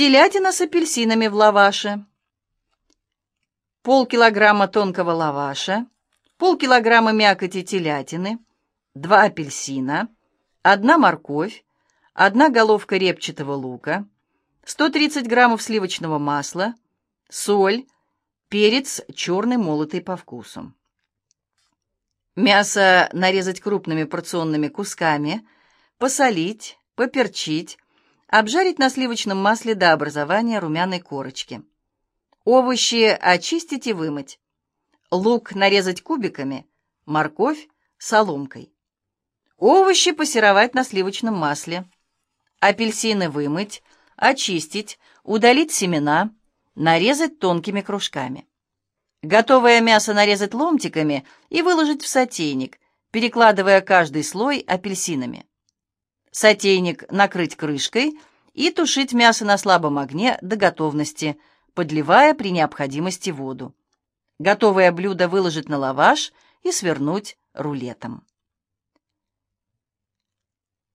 Телятина с апельсинами в лаваше. Полкилограмма тонкого лаваша, полкилограмма мякоти телятины, два апельсина, одна морковь, одна головка репчатого лука, 130 граммов сливочного масла, соль, перец черный молотый по вкусу. Мясо нарезать крупными порционными кусками, посолить, поперчить, обжарить на сливочном масле до образования румяной корочки. Овощи очистить и вымыть. Лук нарезать кубиками, морковь соломкой. Овощи пассеровать на сливочном масле. Апельсины вымыть, очистить, удалить семена, нарезать тонкими кружками. Готовое мясо нарезать ломтиками и выложить в сотейник, перекладывая каждый слой апельсинами. Сотейник накрыть крышкой и тушить мясо на слабом огне до готовности, подливая при необходимости воду. Готовое блюдо выложить на лаваш и свернуть рулетом.